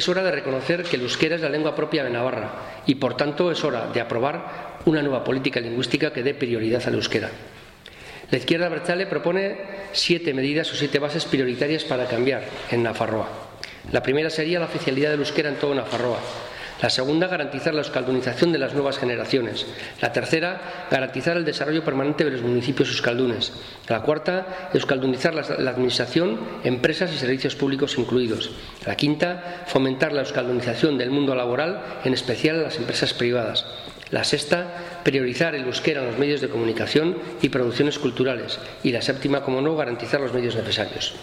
Es hora de reconocer que el euskera es la lengua propia de Navarra y, por tanto, es hora de aprobar una nueva política lingüística que dé prioridad al euskera. La izquierda Berchale propone siete medidas o siete bases prioritarias para cambiar en Nafarroa. La primera sería la oficialidad del euskera en todo Nafarroa. La segunda, garantizar la euskaldunización de las nuevas generaciones. La tercera, garantizar el desarrollo permanente de los municipios euskaldunes. La cuarta, euskaldunizar la, administración, empresas y servicios públicos incluidos. La quinta, fomentar la euskaldunización del mundo laboral, en especial las empresas privadas. La sexta, priorizar el euskera en los medios de comunicación y producciones culturales. Y la séptima, como no, garantizar los medios necesarios.